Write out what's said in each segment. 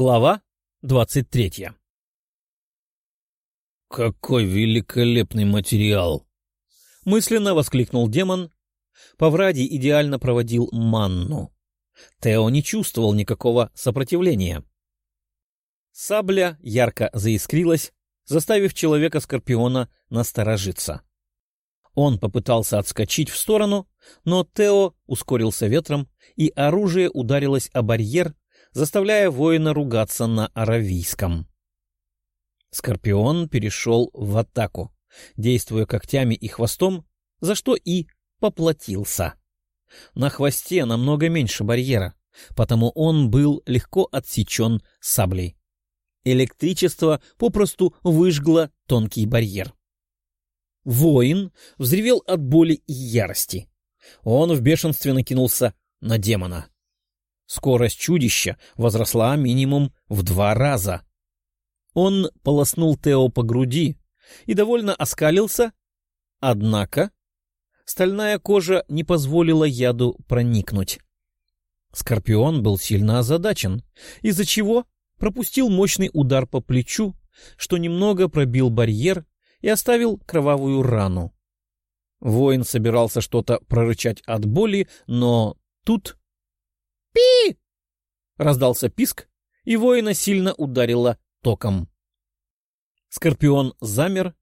Глава двадцать третья «Какой великолепный материал!» — мысленно воскликнул демон. Павради идеально проводил манну. Тео не чувствовал никакого сопротивления. Сабля ярко заискрилась, заставив человека-скорпиона насторожиться. Он попытался отскочить в сторону, но Тео ускорился ветром, и оружие ударилось о барьер, заставляя воина ругаться на аравийском. Скорпион перешел в атаку, действуя когтями и хвостом, за что и поплатился. На хвосте намного меньше барьера, потому он был легко отсечен саблей. Электричество попросту выжгло тонкий барьер. Воин взревел от боли и ярости. Он в бешенстве накинулся на демона. Скорость чудища возросла минимум в два раза. Он полоснул Тео по груди и довольно оскалился, однако стальная кожа не позволила яду проникнуть. Скорпион был сильно озадачен, из-за чего пропустил мощный удар по плечу, что немного пробил барьер и оставил кровавую рану. Воин собирался что-то прорычать от боли, но тут... «Пи!» — раздался писк, и воина сильно ударило током. Скорпион замер,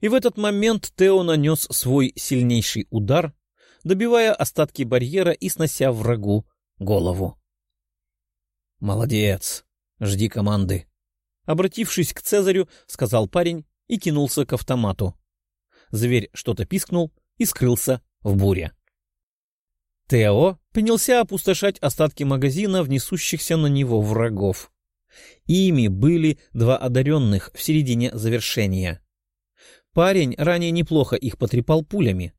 и в этот момент Тео нанес свой сильнейший удар, добивая остатки барьера и снося врагу голову. «Молодец! Жди команды!» Обратившись к Цезарю, сказал парень и кинулся к автомату. Зверь что-то пискнул и скрылся в буре. Тео принялся опустошать остатки магазина в несущихся на него врагов. Ими были два одаренных в середине завершения. Парень ранее неплохо их потрепал пулями.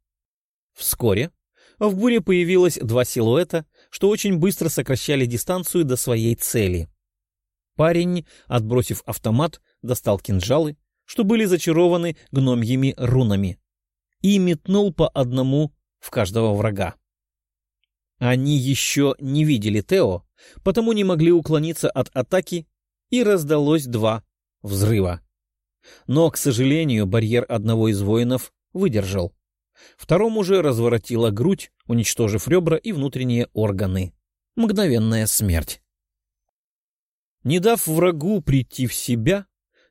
Вскоре в буре появилось два силуэта, что очень быстро сокращали дистанцию до своей цели. Парень, отбросив автомат, достал кинжалы, что были зачарованы гномьими рунами, и метнул по одному в каждого врага. Они еще не видели Тео, потому не могли уклониться от атаки, и раздалось два взрыва. Но, к сожалению, барьер одного из воинов выдержал. Второму же разворотила грудь, уничтожив ребра и внутренние органы. Мгновенная смерть. Не дав врагу прийти в себя,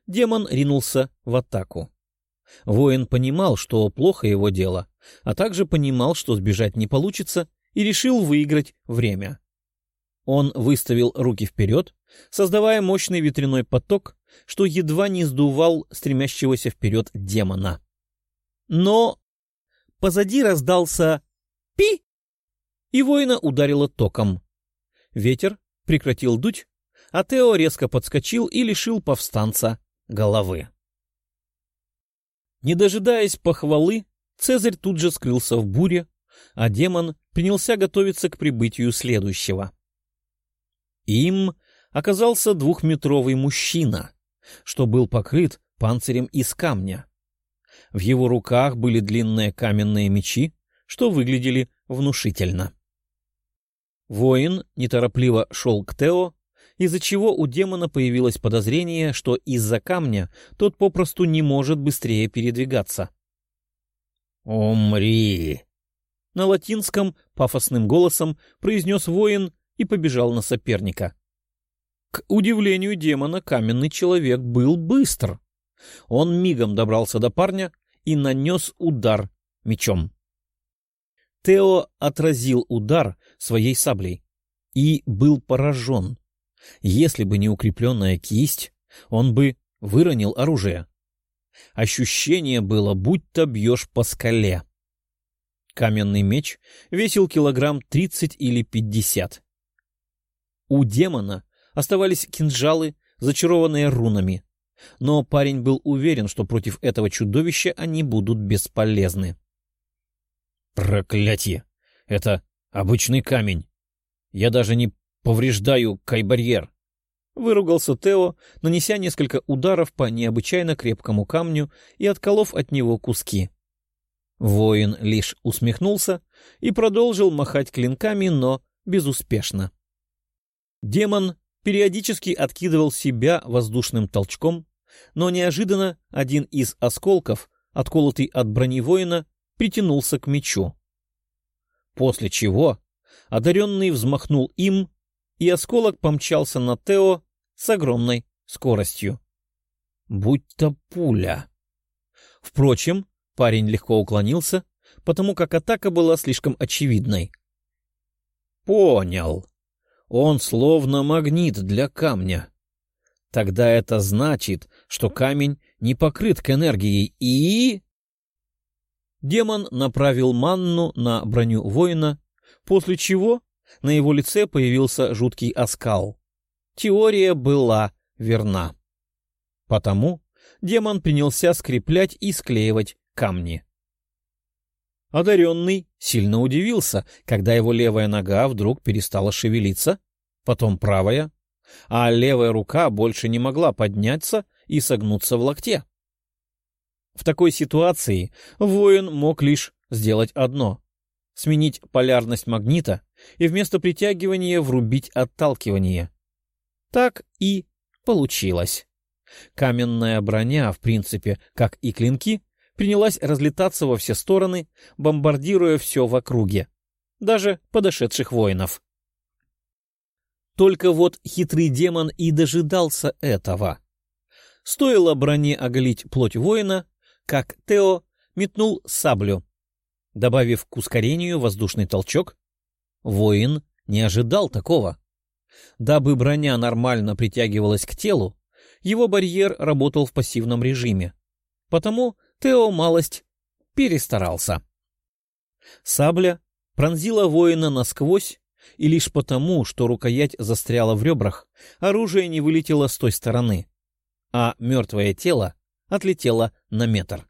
демон ринулся в атаку. Воин понимал, что плохо его дело, а также понимал, что сбежать не получится, и решил выиграть время. Он выставил руки вперед, создавая мощный ветряной поток, что едва не сдувал стремящегося вперед демона. Но позади раздался «пи!» и воина ударило током. Ветер прекратил дуть, а Тео резко подскочил и лишил повстанца головы. Не дожидаясь похвалы, Цезарь тут же скрылся в буре, а демон принялся готовиться к прибытию следующего. Им оказался двухметровый мужчина, что был покрыт панцирем из камня. В его руках были длинные каменные мечи, что выглядели внушительно. Воин неторопливо шел к Тео, из-за чего у демона появилось подозрение, что из-за камня тот попросту не может быстрее передвигаться. «Умри!» На латинском пафосным голосом произнес воин и побежал на соперника. К удивлению демона, каменный человек был быстр. Он мигом добрался до парня и нанес удар мечом. Тео отразил удар своей саблей и был поражен. Если бы не укрепленная кисть, он бы выронил оружие. Ощущение было, будто бьешь по скале. Каменный меч весил килограмм тридцать или пятьдесят. У демона оставались кинжалы, зачарованные рунами. Но парень был уверен, что против этого чудовища они будут бесполезны. «Проклятие! Это обычный камень! Я даже не повреждаю кайбарьер!» Выругался Тео, нанеся несколько ударов по необычайно крепкому камню и отколов от него куски. Воин лишь усмехнулся и продолжил махать клинками, но безуспешно. Демон периодически откидывал себя воздушным толчком, но неожиданно один из осколков, отколотый от брони воина, притянулся к мечу. После чего одаренный взмахнул им, и осколок помчался на Тео с огромной скоростью. Будь-то пуля. Впрочем, парень легко уклонился, потому как атака была слишком очевидной. Понял. Он словно магнит для камня. Тогда это значит, что камень не покрыт к энергией и... Демон направил манну на броню воина, после чего на его лице появился жуткий оскал. Теория была верна. Потому демон принялся скреплять и склеивать камни. Одаренный сильно удивился, когда его левая нога вдруг перестала шевелиться, потом правая, а левая рука больше не могла подняться и согнуться в локте. В такой ситуации воин мог лишь сделать одно — сменить полярность магнита и вместо притягивания врубить отталкивание. Так и получилось. Каменная броня, в принципе, как и клинки, принялась разлетаться во все стороны, бомбардируя все в округе, даже подошедших воинов. Только вот хитрый демон и дожидался этого. Стоило броне оголить плоть воина, как Тео метнул саблю. Добавив к ускорению воздушный толчок, воин не ожидал такого. Дабы броня нормально притягивалась к телу, его барьер работал в пассивном режиме. Потому Тео малость перестарался. Сабля пронзила воина насквозь, и лишь потому, что рукоять застряла в ребрах, оружие не вылетело с той стороны, а мертвое тело отлетело на метр.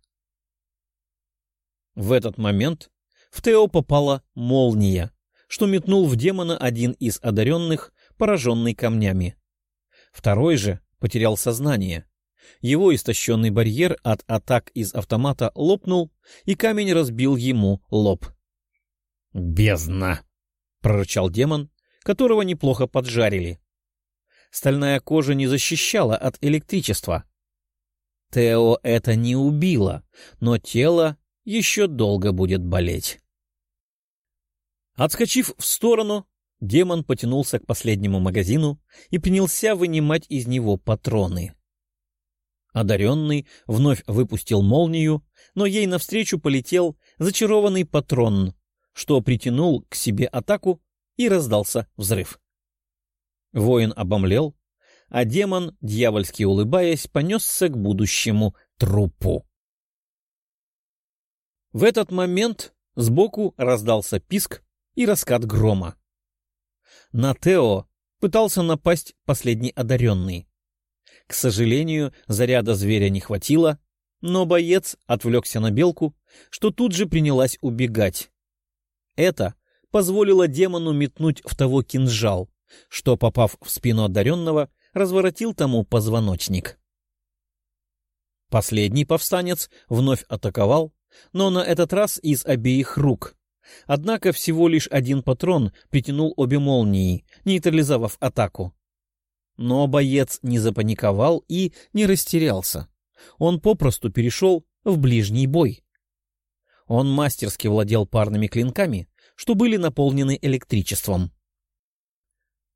В этот момент в Тео попала молния, что метнул в демона один из одаренных, пораженный камнями. Второй же потерял сознание. Его истощенный барьер от атак из автомата лопнул, и камень разбил ему лоб. «Бездна!» — прорычал демон, которого неплохо поджарили. Стальная кожа не защищала от электричества. Тео это не убило, но тело еще долго будет болеть. Отскочив в сторону, демон потянулся к последнему магазину и принялся вынимать из него патроны. Одаренный вновь выпустил молнию, но ей навстречу полетел зачарованный патрон, что притянул к себе атаку и раздался взрыв. Воин обомлел, а демон, дьявольски улыбаясь, понесся к будущему трупу. В этот момент сбоку раздался писк и раскат грома. На Тео пытался напасть последний одаренный. К сожалению, заряда зверя не хватило, но боец отвлекся на белку, что тут же принялась убегать. Это позволило демону метнуть в того кинжал, что, попав в спину одаренного, разворотил тому позвоночник. Последний повстанец вновь атаковал, но на этот раз из обеих рук. Однако всего лишь один патрон притянул обе молнии, нейтрализовав атаку. Но боец не запаниковал и не растерялся. Он попросту перешел в ближний бой. Он мастерски владел парными клинками, что были наполнены электричеством.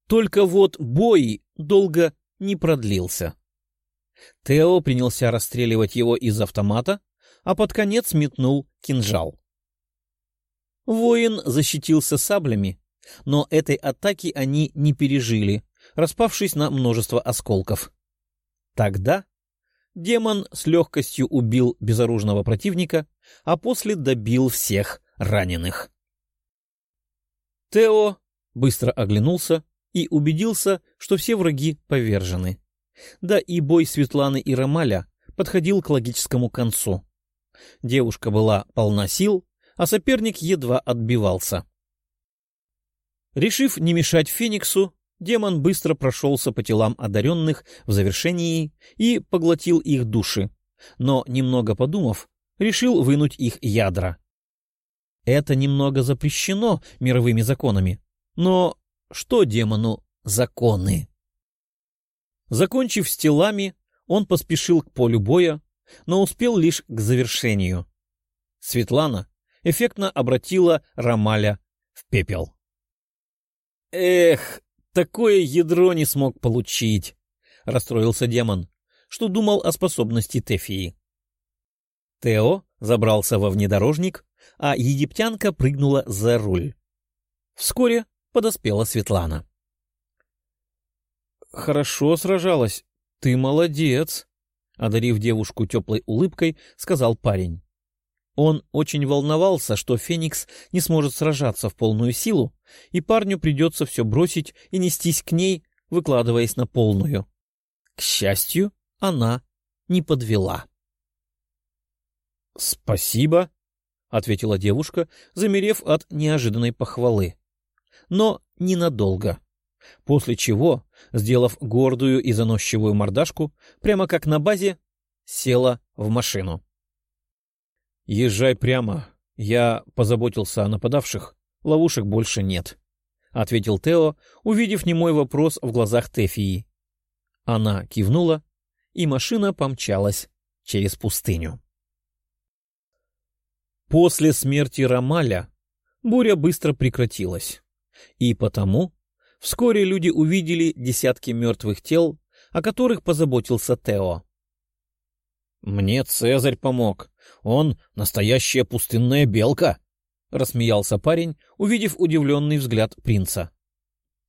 Только вот бой долго не продлился. Тео принялся расстреливать его из автомата, а под конец метнул кинжал. Воин защитился саблями, но этой атаки они не пережили, распавшись на множество осколков. Тогда демон с легкостью убил безоружного противника, а после добил всех раненых. Тео быстро оглянулся и убедился, что все враги повержены. Да и бой Светланы и Ромаля подходил к логическому концу. Девушка была полна сил, а соперник едва отбивался. Решив не мешать Фениксу, демон быстро прошелся по телам одаренных в завершении и поглотил их души, но, немного подумав, решил вынуть их ядра. Это немного запрещено мировыми законами, но что демону законы? Закончив с телами, он поспешил к полю боя, но успел лишь к завершению. Светлана эффектно обратила Рамаля в пепел. «Эх, такое ядро не смог получить!» — расстроился демон, что думал о способности Тефии. Тео забрался во внедорожник, а египтянка прыгнула за руль. Вскоре подоспела Светлана. «Хорошо сражалась. Ты молодец!» — одарив девушку теплой улыбкой, сказал парень. Он очень волновался, что Феникс не сможет сражаться в полную силу, и парню придется все бросить и нестись к ней, выкладываясь на полную. К счастью, она не подвела. «Спасибо», — ответила девушка, замерев от неожиданной похвалы. Но ненадолго. После чего, сделав гордую и заносчивую мордашку, прямо как на базе, села в машину. «Езжай прямо. Я позаботился о нападавших. Ловушек больше нет», — ответил Тео, увидев немой вопрос в глазах Тефии. Она кивнула, и машина помчалась через пустыню. После смерти Рамаля буря быстро прекратилась, и потому вскоре люди увидели десятки мертвых тел, о которых позаботился Тео. «Мне Цезарь помог. Он настоящая пустынная белка», — рассмеялся парень, увидев удивленный взгляд принца.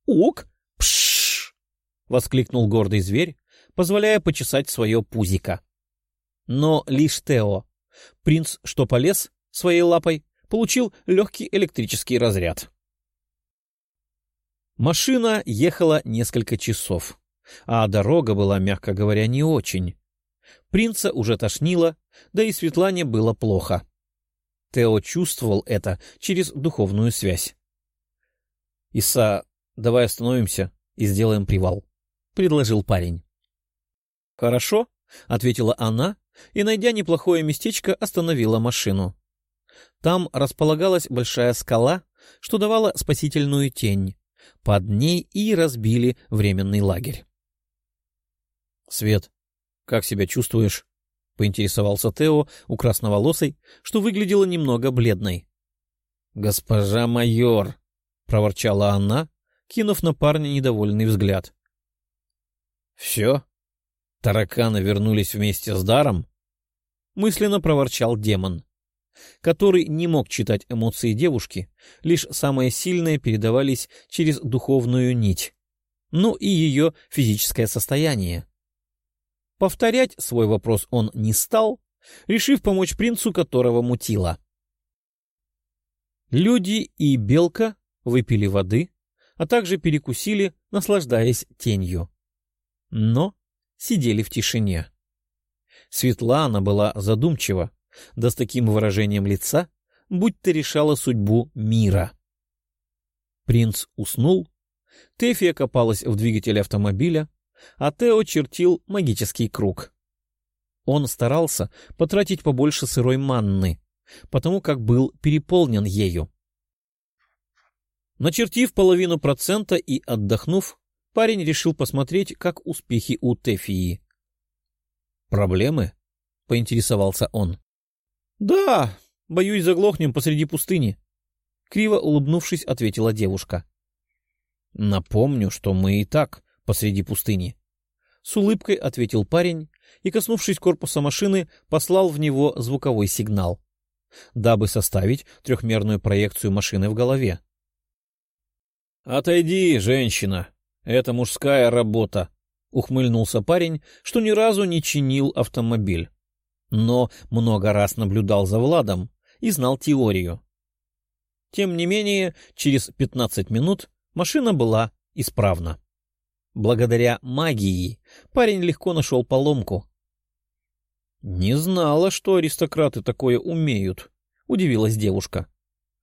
«Ук! Пшш!» — воскликнул гордый зверь, позволяя почесать свое пузико. Но лишь Тео. Принц, что полез, своей лапой получил легкий электрический разряд. Машина ехала несколько часов, а дорога была, мягко говоря, не очень. Принца уже тошнило, да и Светлане было плохо. Тео чувствовал это через духовную связь. — Иса, давай остановимся и сделаем привал, — предложил парень. — Хорошо, — ответила она и, найдя неплохое местечко, остановила машину. Там располагалась большая скала, что давала спасительную тень. Под ней и разбили временный лагерь. — Свет, как себя чувствуешь? — поинтересовался Тео у красноволосой, что выглядела немного бледной. — Госпожа майор! — проворчала она, кинув на парня недовольный взгляд. — Все? Тараканы вернулись вместе с даром? — мысленно проворчал демон который не мог читать эмоции девушки, лишь самые сильные передавались через духовную нить, ну и ее физическое состояние. Повторять свой вопрос он не стал, решив помочь принцу, которого мутило. Люди и белка выпили воды, а также перекусили, наслаждаясь тенью. Но сидели в тишине. Светлана была задумчива, да с таким выражением лица, будь то решала судьбу мира. Принц уснул, Тефия копалась в двигателе автомобиля, а Тео чертил магический круг. Он старался потратить побольше сырой манны, потому как был переполнен ею. Начертив половину процента и отдохнув, парень решил посмотреть, как успехи у Тефии. «Проблемы?» — поинтересовался он. — Да, боюсь, заглохнем посреди пустыни. Криво улыбнувшись, ответила девушка. — Напомню, что мы и так посреди пустыни. С улыбкой ответил парень и, коснувшись корпуса машины, послал в него звуковой сигнал, дабы составить трехмерную проекцию машины в голове. — Отойди, женщина, это мужская работа, — ухмыльнулся парень, что ни разу не чинил автомобиль но много раз наблюдал за Владом и знал теорию. Тем не менее, через 15 минут машина была исправна. Благодаря магии парень легко нашел поломку. — Не знала, что аристократы такое умеют, — удивилась девушка.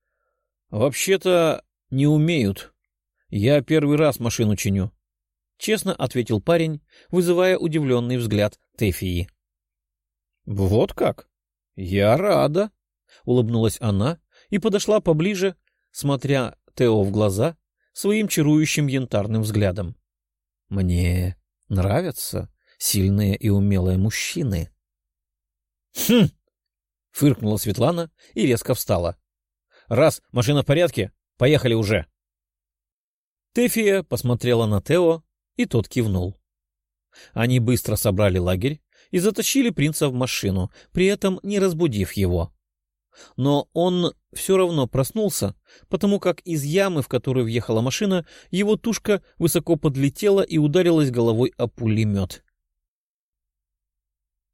— Вообще-то не умеют. Я первый раз машину чиню, — честно ответил парень, вызывая удивленный взгляд Тефии. — Вот как? Я рада, — улыбнулась она и подошла поближе, смотря Тео в глаза своим чарующим янтарным взглядом. — Мне нравятся сильные и умелые мужчины. «Хм!» — фыркнула Светлана и резко встала. «Раз машина в порядке, поехали уже!» Тефия посмотрела на Тео, и тот кивнул. Они быстро собрали лагерь и затащили принца в машину, при этом не разбудив его. Но он все равно проснулся, потому как из ямы, в которую въехала машина, его тушка высоко подлетела и ударилась головой о пулемет.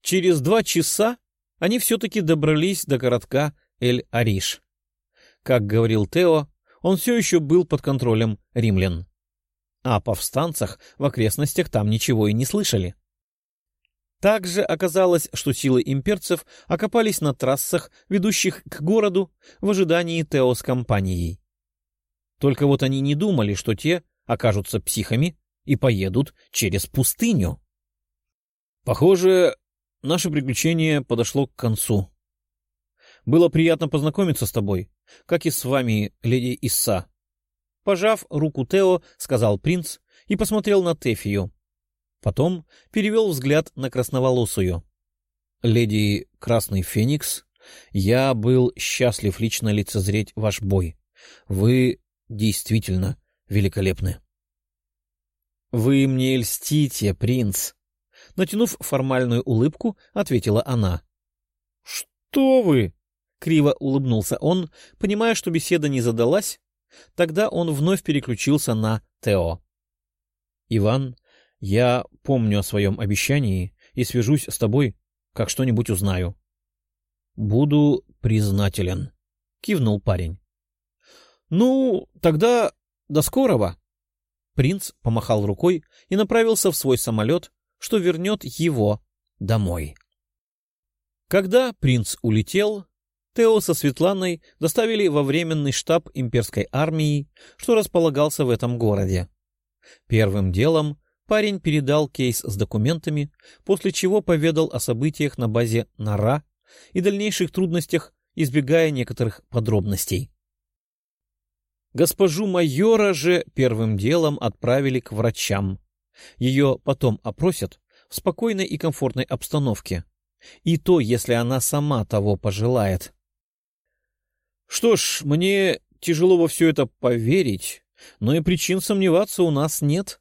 Через два часа они все-таки добрались до городка Эль-Ариш. Как говорил Тео, он все еще был под контролем римлян. О повстанцах в окрестностях там ничего и не слышали. Также оказалось, что силы имперцев окопались на трассах, ведущих к городу, в ожидании Тео с компанией. Только вот они не думали, что те окажутся психами и поедут через пустыню. Похоже, наше приключение подошло к концу. Было приятно познакомиться с тобой, как и с вами, леди Исса. Пожав руку Тео, сказал принц и посмотрел на Тефию. Потом перевел взгляд на красноволосую. «Леди Красный Феникс, я был счастлив лично лицезреть ваш бой. Вы действительно великолепны». «Вы мне льстите, принц!» Натянув формальную улыбку, ответила она. «Что вы?» — криво улыбнулся он, понимая, что беседа не задалась. Тогда он вновь переключился на Тео. «Иван, я помню о своем обещании и свяжусь с тобой, как что-нибудь узнаю. — Буду признателен, — кивнул парень. — Ну, тогда до скорого. Принц помахал рукой и направился в свой самолет, что вернет его домой. Когда принц улетел, Тео со Светланой доставили во временный штаб имперской армии, что располагался в этом городе. Первым делом Парень передал кейс с документами, после чего поведал о событиях на базе Нара и дальнейших трудностях, избегая некоторых подробностей. Госпожу майора же первым делом отправили к врачам. Ее потом опросят в спокойной и комфортной обстановке. И то, если она сама того пожелает. Что ж, мне тяжело во все это поверить, но и причин сомневаться у нас нет,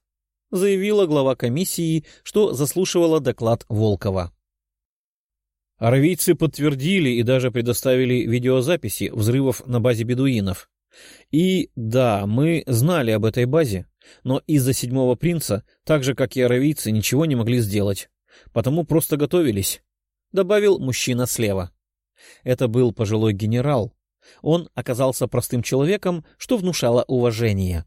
заявила глава комиссии, что заслушивала доклад Волкова. Аравийцы подтвердили и даже предоставили видеозаписи взрывов на базе бедуинов. И да, мы знали об этой базе, но из-за седьмого принца, так же, как и аравийцы, ничего не могли сделать, потому просто готовились, — добавил мужчина слева. Это был пожилой генерал. Он оказался простым человеком, что внушало уважение.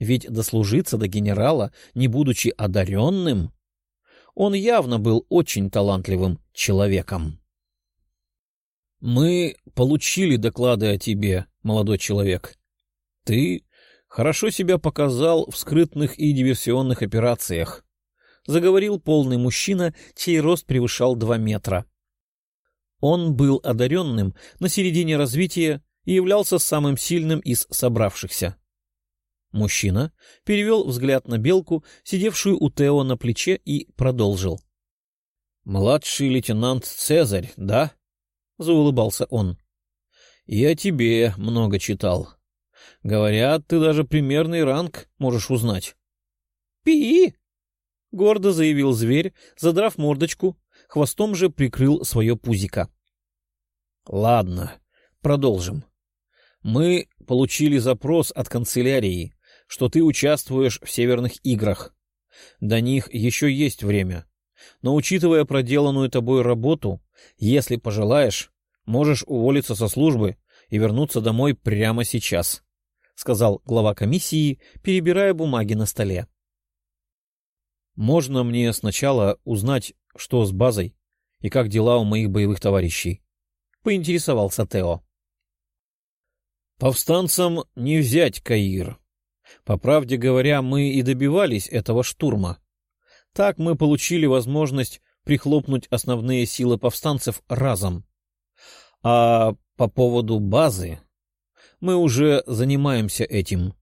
Ведь дослужиться до генерала, не будучи одаренным, он явно был очень талантливым человеком. «Мы получили доклады о тебе, молодой человек. Ты хорошо себя показал в скрытных и диверсионных операциях», — заговорил полный мужчина, чей рост превышал два метра. Он был одаренным на середине развития и являлся самым сильным из собравшихся. Мужчина перевел взгляд на белку, сидевшую у Тео на плече, и продолжил. — Младший лейтенант Цезарь, да? — заулыбался он. — о тебе много читал. Говорят, ты даже примерный ранг можешь узнать. — Пи! — гордо заявил зверь, задрав мордочку, хвостом же прикрыл свое пузико. — Ладно, продолжим. Мы получили запрос от канцелярии что ты участвуешь в Северных играх. До них еще есть время. Но учитывая проделанную тобой работу, если пожелаешь, можешь уволиться со службы и вернуться домой прямо сейчас, — сказал глава комиссии, перебирая бумаги на столе. — Можно мне сначала узнать, что с базой и как дела у моих боевых товарищей? — поинтересовался Тео. — Повстанцам не взять Каир, по правде говоря, мы и добивались этого штурма. Так мы получили возможность прихлопнуть основные силы повстанцев разом. А по поводу базы... Мы уже занимаемся этим.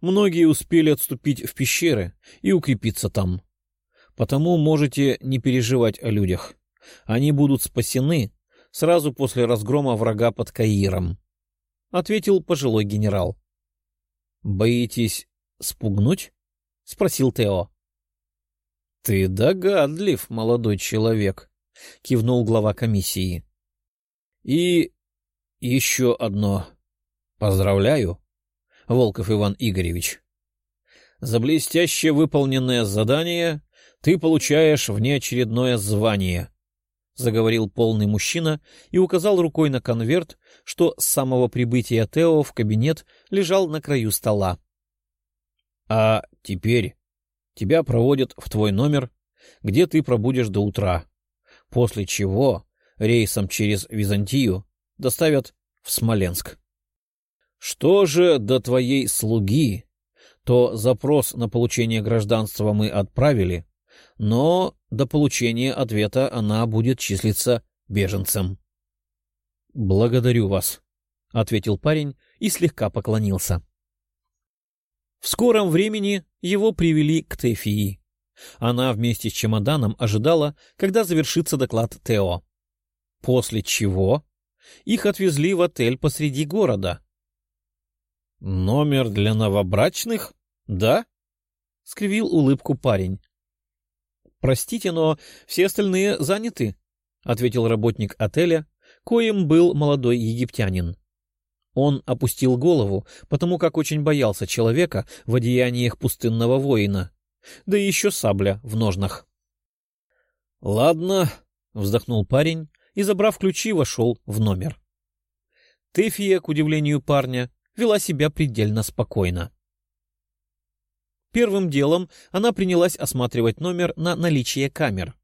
Многие успели отступить в пещеры и укрепиться там. Потому можете не переживать о людях. Они будут спасены сразу после разгрома врага под Каиром, — ответил пожилой генерал. — Боитесь спугнуть? — спросил Тео. — Ты догадлив, молодой человек, — кивнул глава комиссии. — И еще одно. Поздравляю, Волков Иван Игоревич. За блестяще выполненное задание ты получаешь внеочередное звание, — заговорил полный мужчина и указал рукой на конверт, что с самого прибытия Тео в кабинет лежал на краю стола. — А теперь тебя проводят в твой номер, где ты пробудешь до утра, после чего рейсом через Византию доставят в Смоленск. Что же до твоей слуги, то запрос на получение гражданства мы отправили, но до получения ответа она будет числиться беженцем. — Благодарю вас, — ответил парень и слегка поклонился. В скором времени его привели к Тефии. Она вместе с чемоданом ожидала, когда завершится доклад Тео. После чего их отвезли в отель посреди города. — Номер для новобрачных? Да? — скривил улыбку парень. — Простите, но все остальные заняты, — ответил работник отеля, коим был молодой египтянин. Он опустил голову, потому как очень боялся человека в одеяниях пустынного воина, да еще сабля в ножнах. — Ладно, — вздохнул парень и, забрав ключи, вошел в номер. Тефия, к удивлению парня, вела себя предельно спокойно. Первым делом она принялась осматривать номер на наличие камер.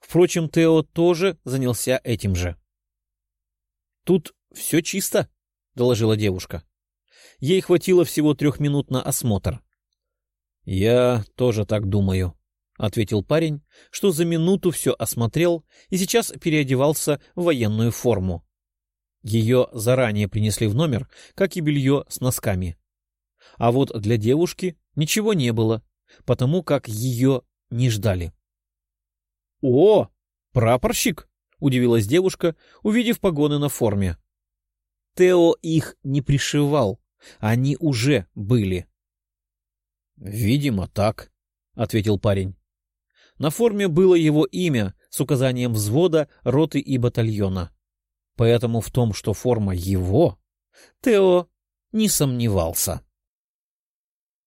Впрочем, Тео тоже занялся этим же. «Тут все чисто», — доложила девушка. Ей хватило всего трех минут на осмотр. «Я тоже так думаю», — ответил парень, что за минуту все осмотрел и сейчас переодевался в военную форму. Ее заранее принесли в номер, как и белье с носками. А вот для девушки ничего не было, потому как ее не ждали. — О, прапорщик! — удивилась девушка, увидев погоны на форме. Тео их не пришивал, они уже были. — Видимо, так, — ответил парень. На форме было его имя с указанием взвода, роты и батальона. Поэтому в том, что форма его, Тео не сомневался.